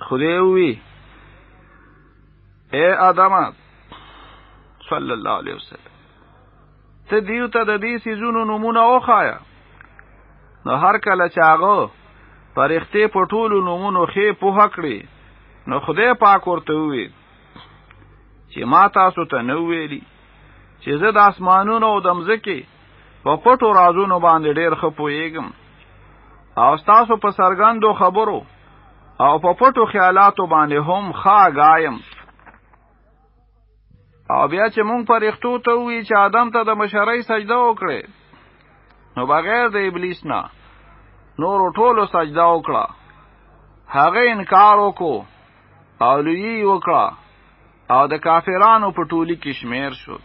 خدای وی. اے ادم صلی الله علیه وسلم. ته دیو ته د دې سيزونو نمونه وخایا نو هر کله چې هغه پرختې په ټولو نمونو خې په هکړي نو خدای پاک ورته وی چې ما تاسو ته نو ویلي چې زه د اسمانونو او د مځکې په پټو رازونو باندې ډېر خپويږم او تاسو په سرګندو خبرو او په پټو خیالاتو باندې هم خاګایم او بیا چې مونږ پر اختو ته وی چې آدم ته د مشرۍ سجده وکړي نو بغیر د ابلیس نه نور ټولو سجده وکړه. هغه انکار وکړو او لوی وکړه او د کافرانو په ټولي کې شمیر شو.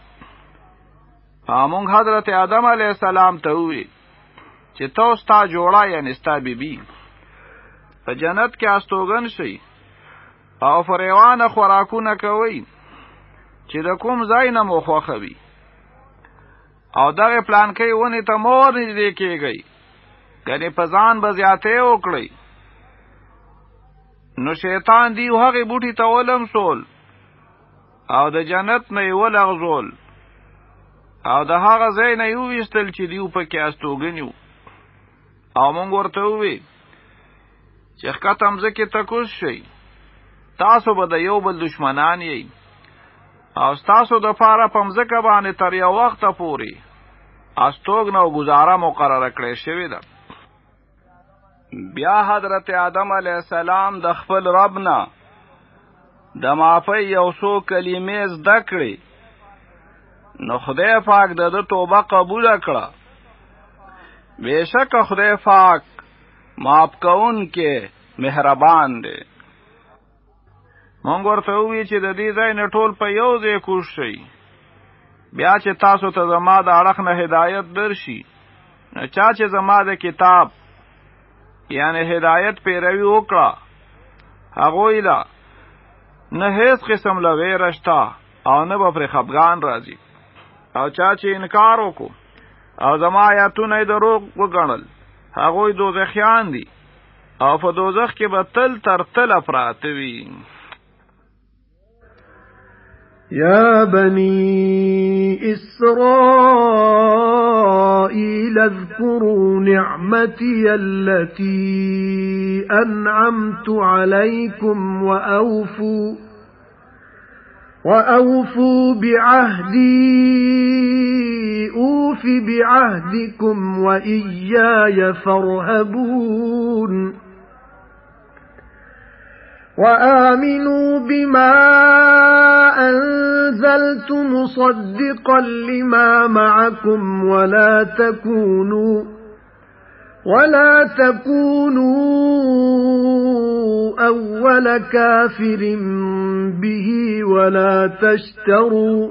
امون حضرت آدم علیه السلام ته وی چې تاسو تا جوړا یعنی ستا بیبي په جنت کې استوګن شي او فریوان خوراکونه کوي چې د کوم ځای نه مو خوخوي او دغه پلان کوي ونی ته مور نږدې کېږي کني په ځان به زیاتې وکړي نو شیطان دی هغه بوټي ته ولم سول او د جنت نه ولغزول. او د هغه ځای نه یو وستل چې دیو په کې استوګنیو او مونږ ورته وی چې ختم ځکه تکوش شي تاسو به د یو بل دشمنان یې او تاسو د پاره پمزکه باندې تر یو وخت پوري استوګ نو گزاره مقرره کړې شوې ده. بیا حضرت آدم علی السلام د خپل رب نه د معافی یو څو کلمې زده کړې. نو خدای پاک د توبه قبول کړه. بشک خدای پاک معاف کون کې مهربان دی. مونږ ورته وی چې د دې ځای نه ټول په یو ځای کوش شي بیا چې تاسو ته زما د اړخ نه هدایت درشي نه چا چې زما د کتاب یعنی هدایت پیروي وکړه هغه لا نه هیڅ قسم لوي رشتا او نه به پر خفغان راځي. او چا چې انکار وکړو او زما آیاتونه دروغ وګڼل هغه دوزخیان دي. أو په دوزخ کې به تل تر تل افراط وي. يا بني إسرائيل اذكروا نعمتي التي أنعمت عليكم وأوفوا وأوفوا بعهدي أوف بعهدكم وإياي فارهبون وآمنوا بما أنزلت مصدقا لما معكم ولا تكونوا ولا تكونوا أول كافر به ولا تشتروا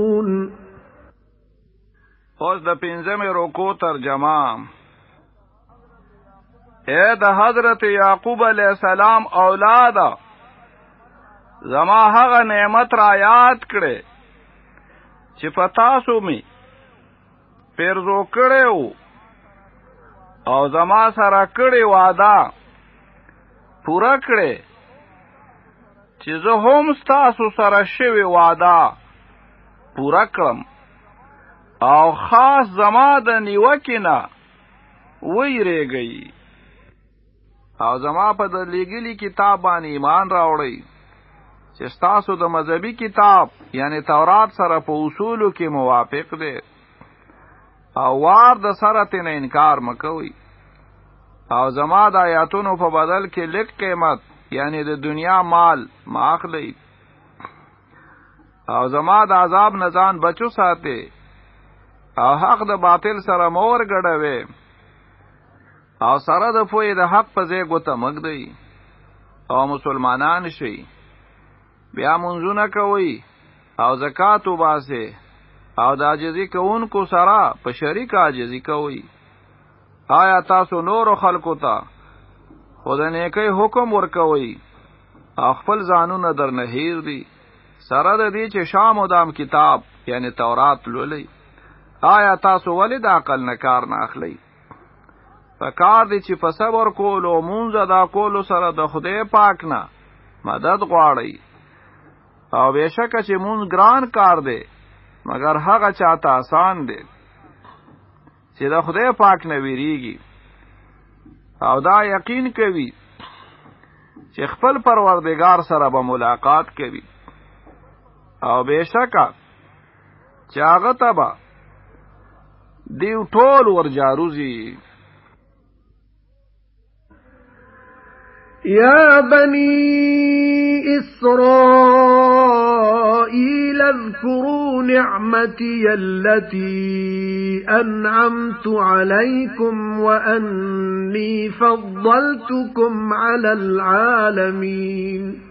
اوس د پنځمه رکو ترجمه. اے د حضرت یعقوب علی السلام اولاد زما هغه نعمت را یاد کړي چې پتا سو می پیرزو کړو او زما سره کړي واده پورا کړي چې زه هم ستاسو سره شوی واده پورا کړم او خاص زما د نیوکې نه ویریږي او زما په د لګلی کتاب باندې ایمان راوړی چې ستاسو د مذهبي کتاب یعنی تورات سره په اصولو کې موافق دی. او وار د سره تین انکار مکوي او زما د آیاتونو په بدل کې لک قیمت یعنی د دنیا مال ماخلی او زما د عذاب نزان بچو ساتي او حق د باطل سره مور ګډوي او سره د فوی د حق په ځای ګوته مګدي او مسلمانان شي بیا منځونه کوي او زکات وباسي او د عاجزي کوونکو سره په شریک عاجزي کوي آیا تاسو نور خلکو ته خود نیکی حکم ورکوي خپل ځانونه در نه هیر دي. سره د دې چې شام او دام کتاب یعنی تورات لولي آیا تاسو ولې د عقل نه کار نه اخلي پکار دي چې په صبر کول او مونږ ادا کول سره د خدای پاک نه مدد غواړي او بهشکه چې مونږ ګران کار دی مگر هغه چاته آسان دی چې د خدای پاک نه ویریږي. او دا یقین کوي چې خپل پروردگار سره به ملاقات کوي. او بهشکه چې هغه ته به دیو ټول ورجاروزی يا بني إسرائيل اذكروا نعمتي التي أنعمت عليكم وأني فضلتكم على العالمين.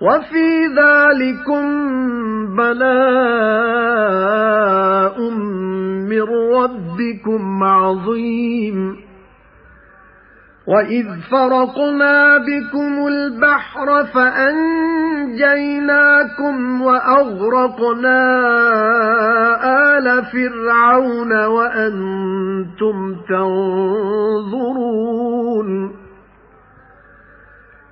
وَفِي ذَلِكُمْ بَلَاءٌ مِّن رَّبِّكُمْ عَظِيمٌ. وَإِذْ فَرَقْنَا بِكُمُ الْبَحْرَ فَأَنجَيْنَاكُمْ وَأَغْرَقْنَا آلَ فِرْعَوْنَ وَأَنتُمْ تَنظُرُونَ.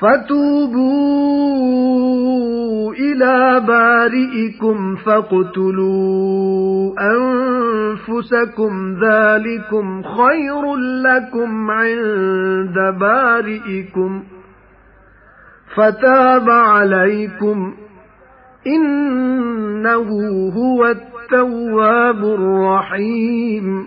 فَتُوبُوا إِلَى بَارِئِكُمْ فَاقْتُلُوا أَنفُسَكُمْ. ذَلِكُمْ خَيْرٌ لَّكُمْ عِندَ بَارِئِكُمْ. فَتَابَ عَلَيْكُمْ. إِنَّهُ هُوَ التَّوَّابُ الرَّحِيمُ.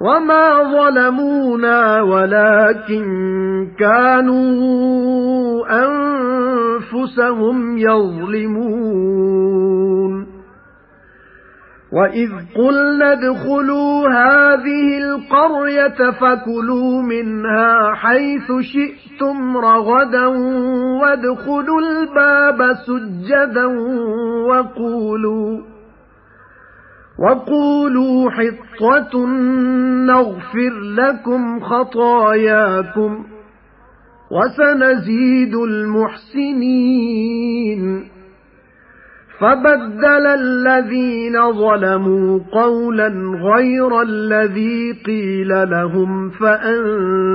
وَمَا ظَلَمُونَا وَلَكِن كَانُوا أَنفُسَهُمْ يَظْلِمُونَ وَإِذْ قُلْنَا ادْخُلُوا هَذِهِ الْقَرْيَةَ فَكُلُوا مِنْهَا حَيْثُ شِئْتُمْ رَغَدًا وَادْخُلُوا الْبَابَ سُجَّدًا وَقُولُوا وَقُولُوا حِطَّةٌ نَغْفِرْ لَكُمْ خَطَايَاكُمْ وَسَنَزِيدُ الْمُحْسِنِينَ. فَبَدَّلَ الَّذِينَ ظَلَمُوا قَوْلًا غَيْرَ الَّذِي قِيلَ لَهُمْ فَأَنزَلْنَا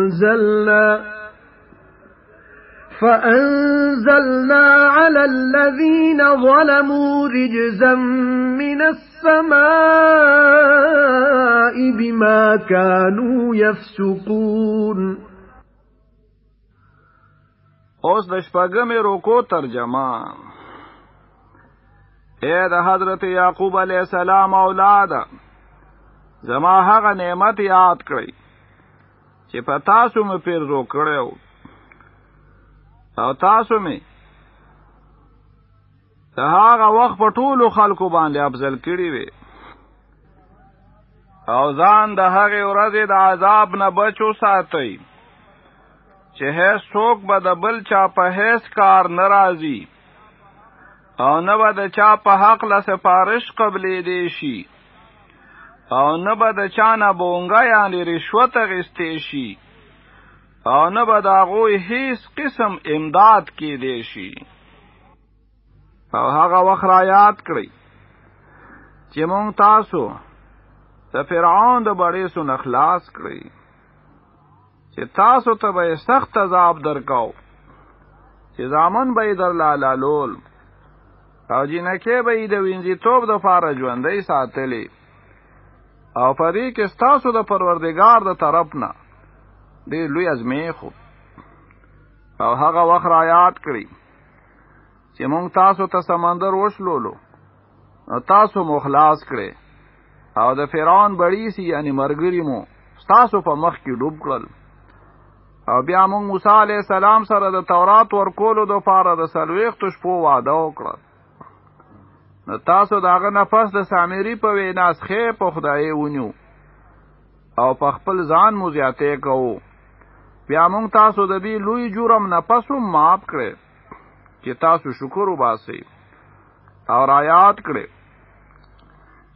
فَأَنزَلْنَا عَلَى الَّذِينَ ظَلَمُوا رِجْزًا مِنَ السَّمَاءِ بِمَا كَانُوا يَفْسُقُونَ. اوس د شپږمې روکو ترجمه. اے د حضرت یعقوب علیہ السلام أولاد زما هغه نعمت یاد کړئ چې په تاسو مې پیر رو کړو او تاسو مې د هغه وخت په ټولو خلکو باندې افضل کړی وي. او ځان د هغه ورځې د عذاب نه بچو ساتي چې هیڅ څوک به د بل چا په هیڅ کار ناراضي او نه به د چا په حق له سفارش قبلې دی شي. او نه به د چا نه بونګا یعنی رشوت غستې شي او نه به د هغوی هیڅ قسم امداد کې دی شي. او هغه وخت را یاد کړئ چې مونږ تاسو د فرعون د بړې سو نخلاص کړئ. چې تاسو ته به سخت عذاب درکاو. چې زامن به در حلالول. او جنکه به د وینځي توپ د فار ژوندۍ ساتلی. او پدې کې ستاسو د پروردگار د طرف نه ډېر لوی ازمیخو او هغه وخت را یاد کړی چې مونږ تاسو ته سمندر وشلولو. او تاسو مخلاص کړي او د فرعون بړې یعنی مرګري مو تاسو په مخ کې ډوب کړل. او بیا مونږ موسی عليه السلام سره د تورات ورکولو د فار د سلويخت شپو وعده وکړه. نو تاسو داغه نفس د سامری په وینا سخې په خدای ونیو. او په خپل ځان مو زیاتې کوو بیا مونږ تاسو د دې لوی جرم نه پسو معاف کړې چې تاسو شکر وباسئ او را یاد کړې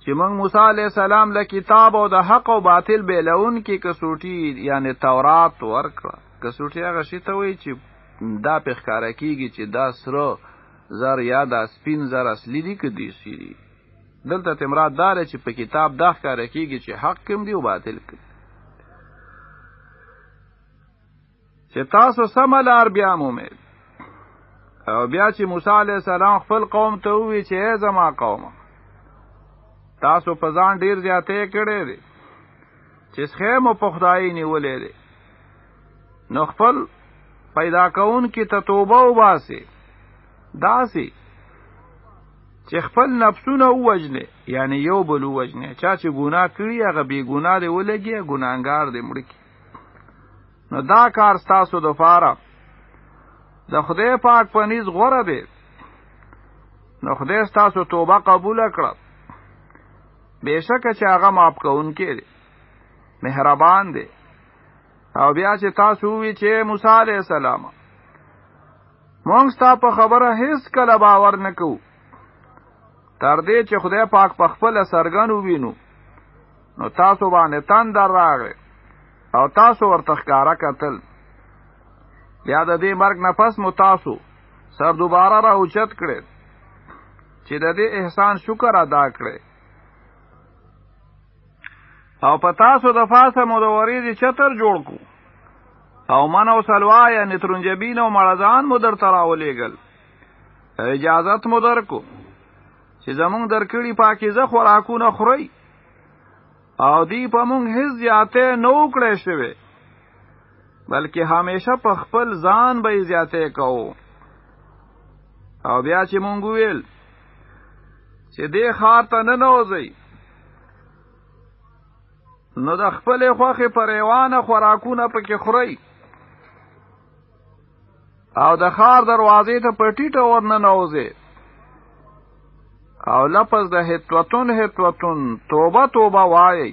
چې مونږ موسی علیه السلام له کتاب او د حق او باطل بیلون کې کسوټي یعنی تورات ورکړه. کسوټي هغه شی ته وایي چې دا په ښکارا کیږي چې دا سره زر یا د سپین زر اصلي دي که دی سی دلته تمراد دار چې په کتاب دا ښکار کیږي چې حق کوم دی او باطل کوم چې تاسو سم لار بیا مومید او بیا چې موسی علی السلام خپل قوم ته وی چې زما قوم تاسو په ځان ډیر زیاتې کړې دي چې خیمه په خدای نیولې دي نو خپل پیدا کون کی ته توبه وباسي داسي چې خپل نفسونه ووجنه یعنی یو بل ووجنه چا چې ګناه کړی هغه بی ګناه دی ولګي ګناګار دی مړ کی نو دا کار ستاسو دپاره د خدای پاک په نیز غوره دی. نو خدای ستاسو توبه قبول کړه. بېشکه چې هغه معاف کوونکی دی. مهربان دی. او بیا چې تاسو وی چې موسی عليه السلام مونږ ستا په خبره هیڅ کله باور نکو تر دې چې خدای پاک په خپل سرګن ووینو نو تاسو باندې تندر راغی او تاسو ورته ښکارا کتل. بیا د دې مرګ نه پس مو تاسو سر دوباره را اوچت کړي چې د دې احسان شکر ادا کړي او په تاسو دپاسه مو د وریځې چتر جوړ کو او من او سلوا یا ترنجبین او مړزان مو در تراولېګل اجازت مو درکو چې زمونږ درکړي پاکیزه خوراکونه خوري او دی په مونږ هیڅ زیاتی نه و کړې شوی. بلکې همیشه په خپل ځان به زیاته کوو او بیا چې مونږ ویل چې دې ښار ته نه نوځي نو د خپلې خوښې پریوانه خوراکونه پکې خوري او د ښار دروازې ته پټیټه ورننوځي او لپس د هتوتون هتوتون توبه توبه وایي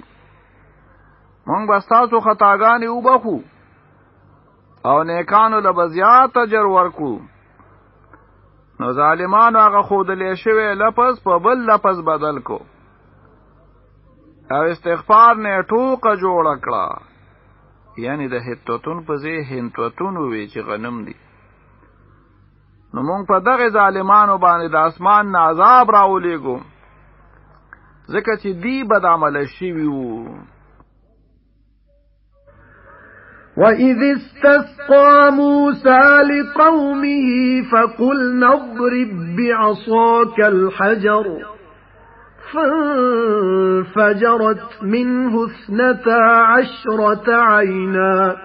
مونږ به ستاسو خطاګانې وبخښو. او نیکانو له بزیات اجر ورکو. نو ظالمانو هغه خودلې شوی لفظ په بل لفظ بدل کو. او استغفار نه ټوکه جوړ کړه. یعنی د حطة په ځای حنطة وی چې غنم دي نو مونږ په دغه ظالمانو باندې د اسمان نه عذاب راولېګو ځکه چې دی بد عمل شي وو. وَإِذِ اسْتَسْقَى مُوسَى لِقَوْمِهِ فَقُلْنَا اضْرِب بِّعَصَاكَ الْحَجَرَ فَانفَجَرَتْ مِنْهُ اثْنَتَا عَشْرَةَ عَيْنًا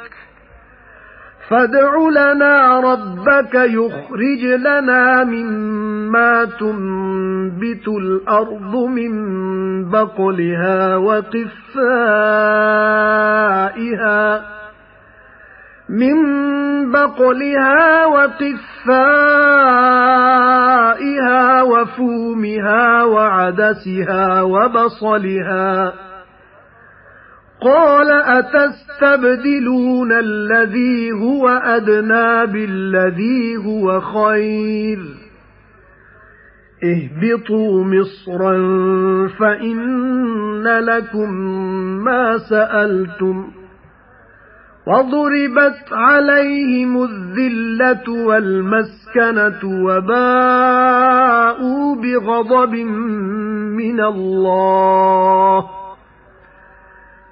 فَادْعُ لَنَا رَبَّكَ يُخْرِجْ لَنَا مِمَّا تُنبِتُ الْأَرْضُ مِنْ بَقْلِهَا وَقِثَّائِهَا مِنْ بَقْلِهَا وَقِثَّائِهَا وَفُومِهَا وَعَدَسِهَا وَبَصَلِهَا قَالَ أَتَسْتَبْدِلُونَ الَّذِي هُوَ أَدْنَى بِالَّذِي هُوَ خَيْرٌ اهْبِطُوا مِصْرًا فَإِنَّ لَكُم مَّا سَأَلْتُمْ وَضُرِبَتْ عَلَيْهِمُ الذِّلَّةُ وَالْمَسْكَنَةُ وَبَاءُوا بِغَضَبٍ مِّنَ اللَّهِ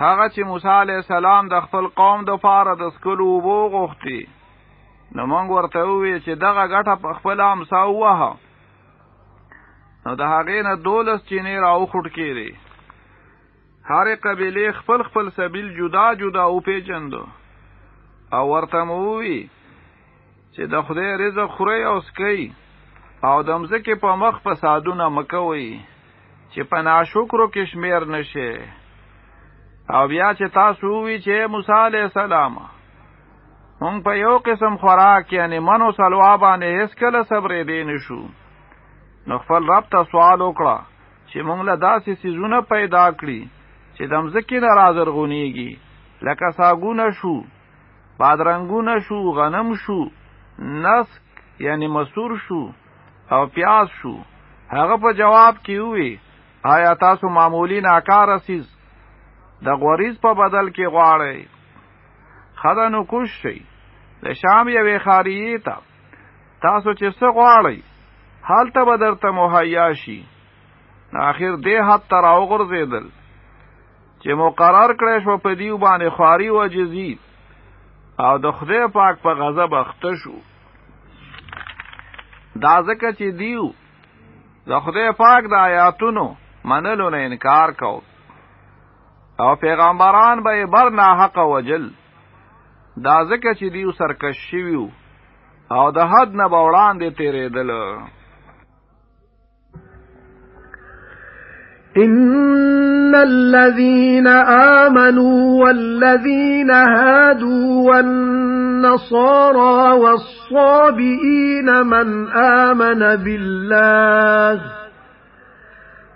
هغه چې موسی علیه السلام د خپل قوم دپاره د څکلو اوبه غوښتي. نو مونږ ورته وی چې دغه غټه په خپل امسا ووهه نو د هغې نه دولس چینې راوختې هر قبیله خپل خپل سبیل جدا جدا او پیجندو او ورته مووی چې د خدای رزق خوري او څکي او د مزکه په مخ فسادونه مکوي چې په ناشکرو کې شمیر نشه او بیا چې تاسو وی چې موسی علیه السلام مونږ په یو قسم خوراک یعنی منو سلوا باندې هیڅ کله صبر دی نشو نو خپل رب ته سوال وکړه چې مونږ له داسې سيزونه پیدا کړی چې د مځکې نه رازرغونیږي. لکه ساګونه شو بادرنګونه شو غنم شو نسک یعنی مسور شو او پیاز شو. هغه په جواب کې وی آیا تاسو معمولی ناکار سیز د غوریز په بدل کې غواړي. خدانو کوش شي. د شام یوې خاریه ته. تاسو چې څه غواړئ حالته به درته مهیا شي. اخر دې حد تر اوغورزیدل چې مقرر کړی شو په دیو باندې خواري او جزی او د خدای پاک په غضب اخته شو. دا ځکه چې دیو د خدای پاک د آیاتونو منلو نه انکار کو أو پیغمبران به ېې په ناحقه وژل. دا ځکه چې دیو سرکش شویو أو د حد نه بوړاندې تیرېدل إن الذين آمنوا والذين هادوا والنصارى والصابئين من آمن بالله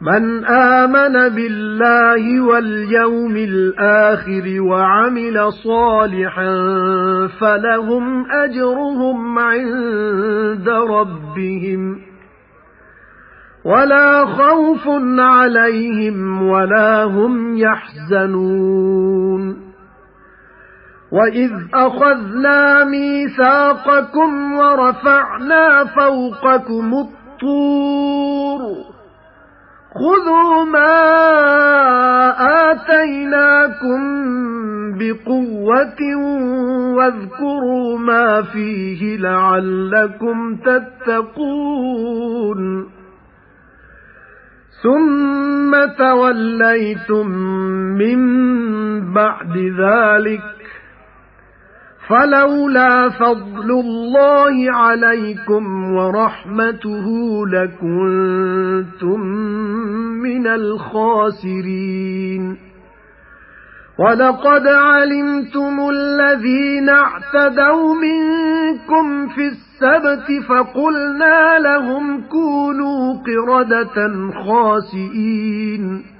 من آمن بالله واليوم الآخر وعمل صالحا فلهم أجرهم عند ربهم ولا خوف عليهم ولا هم يحزنون وَإِذْ أَخَذْنَا مِيثَاقَكُمْ وَرَفَعْنَا فَوْقَكُمُ الطُّورَ خُذُوا مَا آتَيْنَاكُمْ بِقُوَّةٍ وَاذْكُرُوا مَا فِيهِ لَعَلَّكُمْ تَتَّقُونَ. ثُمَّ تَوَلَّيْتُمْ مِنْ بَعْدِ ذَلِكَ فَلَوْلَا فَضْلُ اللَّهِ عَلَيْكُمْ وَرَحْمَتُهُ لَكُنْتُمْ مِنَ الْخَاسِرِينَ. وَلَقَدْ عَلِمْتُمُ الَّذِينَ اعْتَدَوْا مِنكُمْ فِي السَّبْتِ فَقُلْنَا لَهُمْ كُونُوا قِرَدَةً خَاسِئِينَ.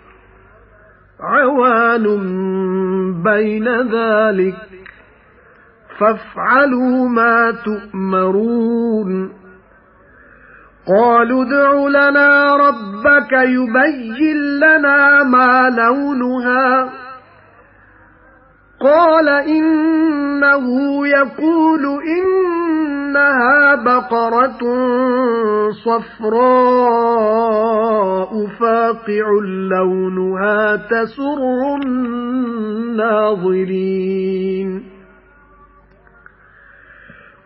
عَوَانٌ بَيْنَ ذَلِكَ. فَافْعَلُوا مَا تُؤْمَرُونَ. قَالُوا ادْعُ لَنَا رَبَّكَ يُبَيِّن لَّنَا مَا لَوْنُهَا. قَالَ إِنَّهُ يَقُولُ إِنَّهَا بَقَرَةٌ صَفْرَاءُ فَاقِعٌ لَّوْنُهَا تَسُرُّ النَّاظِرِينَ.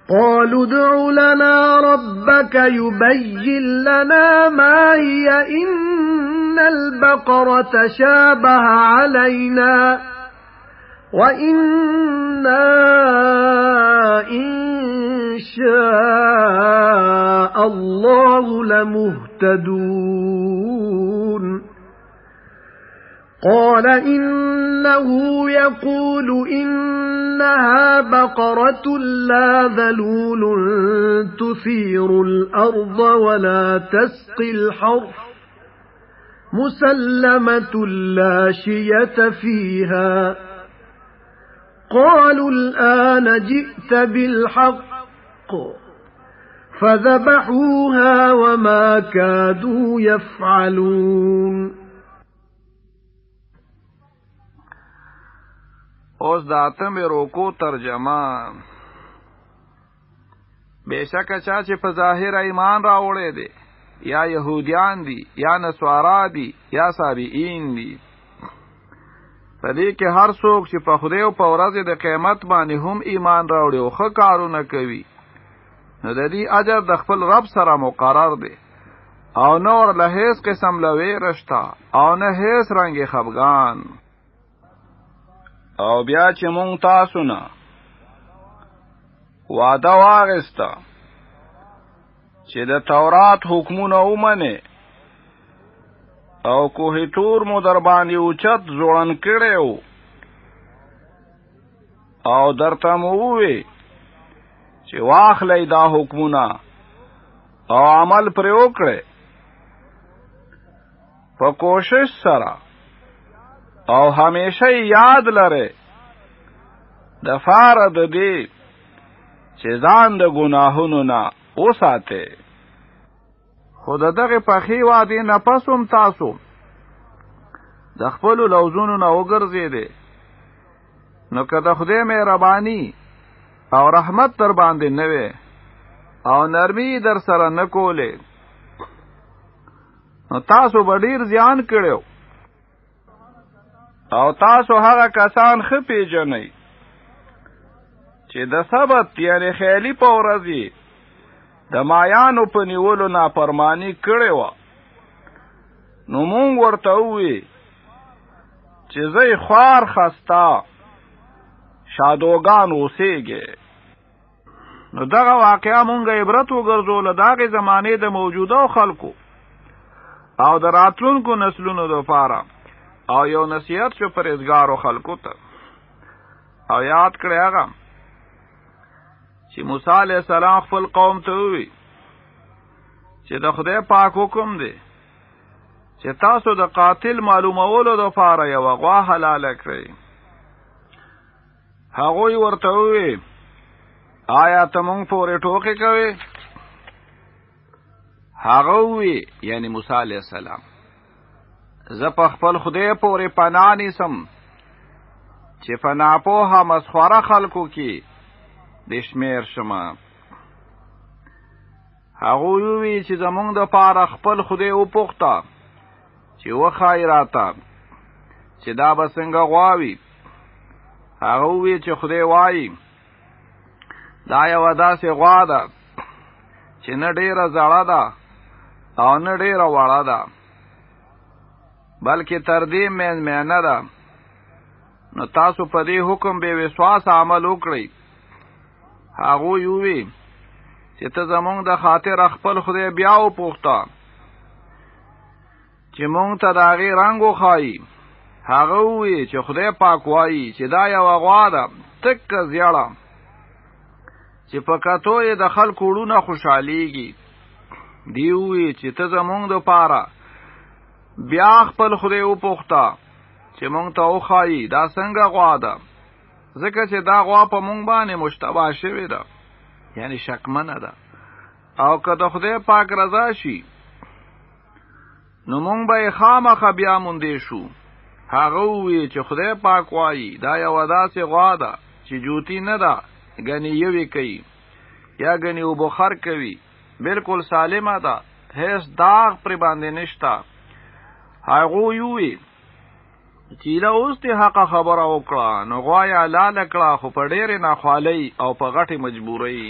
قَالُوا ادْعُ لَنَا رَبَّكَ يُبَيِّن لَّنَا مَا هِيَ. إِنَّ الْبَقَرَةَ شَابَهَ عَلَيْنَا. وَإِنَّا إِن شَاءَ اللَّهُ لَمُهْتَدُونَ. قَالَ إِنَّهُ يَقُولُ إِنَّهَا بَقَرَةٌ لَّا ذَلُولٌ تُثِيرُ الْأَرْضَ وَلَا تَسْقِي الْحَرْثَ مُسَلَّمَةٌ لَّا شِيَةَ فِيهَا. قَالُوا الْآنَ جِئْتَ بِالْحَقِّ فَذَبَحُوهَا وَمَا كَادُوا يَفْعَلُونَ. اوس د اتم روکو ترجمه. بشکه چا چې په ظاهر ایمان راوړی دی یا يهوديان دي یا نصارا دي یا صابئین دي. په دې کې هر څوک چې په خدای أو په ورځ د قیامت باندې هم ایمان راوړي أو ښه کارونه کوي. نو د دې اجر د خپل رب سره مقرر دی. او نور له هیڅ قسم یره شته او نه هیڅ رنګ خفګان او بیا چې مونږ تاسو نه وعده واغسته چې د تورات حکمونه ومنه او کوه تور مو در باندې اوچت ځوړن کړو او درته مو وې چې واخلې دا حکمونه او عمل پر وکړي په کوشش سره او همیشه یاد لره د فار د دې چې ځان د ګناهونو نه وساته خود دغه پخې وادي نه پسوم تاسو د خپل لوزونو نه وګرځې دي نو که د خدای مهرباني او رحمت در باندې نه او نرمي در سره نه کولې. نو تاسو به ډیر زیان کړو او تاسو هغه کسان خپې جنئ چې د سبت یعنی خیلی په ورځي د مایانو په نیولو نافرمانی کړې و نو مونږ ورته وی چې زې خوار خستا شادوغان اوسېږي نو دغه واقعا مونږ عبرت وګرځول دغه زمانه د موجوده خلکو او د راتلونکو نسلونو لپاره او یو نصیحت شو پرېزګارو خلکو ته. او یاد کړی هغه چې موسی علی السلام خپل قوم ته وی چې د خدای پاک حکم دی چې تاسو د قاتل معلومولو د فاره یو غوا حلال کړئ. هغه ورته وی آیا ته مونږ پورې ټوکې کوي هغه وی یعنی موسی علی السلام زه په خپل خدای پورې پناه نیسم چې فناپوها مسخره خلکو کې د شمیر شمه. هغه وی چې زمونږ د پاره خپل خدای او پوښتا چې و خیراته چې دا به څنګه غواوي هغه وی چې خدای وایي دا یو داسې غوا ده چې نه ډیره زړه ده او نه ډیره وړه ده بلکې تر دې مین مینه ده. نو تاسو په دې حکم به وسواس عمل وکړئ. هغه یووي چې ته زمونږ د خاطر خپل خدای بیا و پوښتا چې مونږ ته د هغې رنګ وښایي هغه ووی چې خدای پاک وایي چې دا یو غوا ده تک زیړه چې په کتو یې د خلکو وړونه خوشحالیږي دی ووی چې ته زمونږ د پاره بیا خپل خدای وپوښتا چې مونږ ته وښایي دا څنګه غوا ده؟ ځکه چې دا غوا په مونږ باندې مشتبه شوی ده یعنی شکمنه ده. او که د خدای پاک رضا شي نو مونږ به خامخ بیا مونږ شو. هغه وی چې خدای پاک وایي دا یو داسې غوا ده چې جوتی نه ده غنی یوي کوي. یا غنی وبخار کوي. بالکل سالمه ده. هیڅ داغ پر باندې نشتا هغه یوي چې له اوس ته حق خبره وکړه نو غوايا لاله کړه خو په ډېرې ناخوالۍ او په غټي مجبورۍ